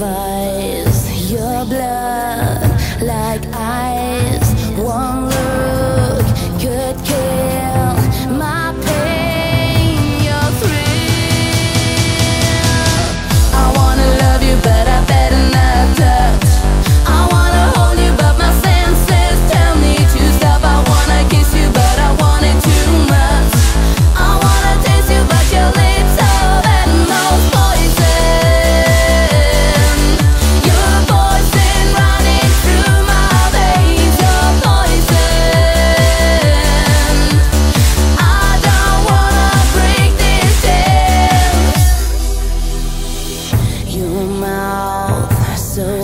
devise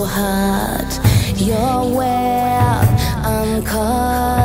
so hot, I'm uncut,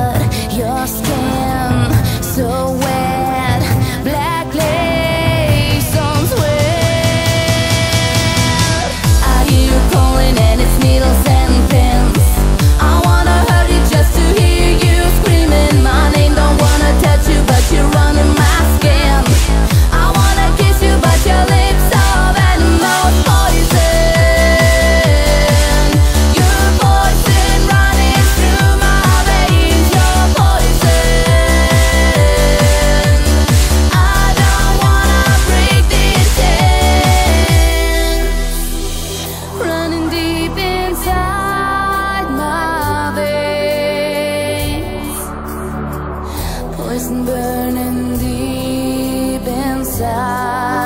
burning deep inside.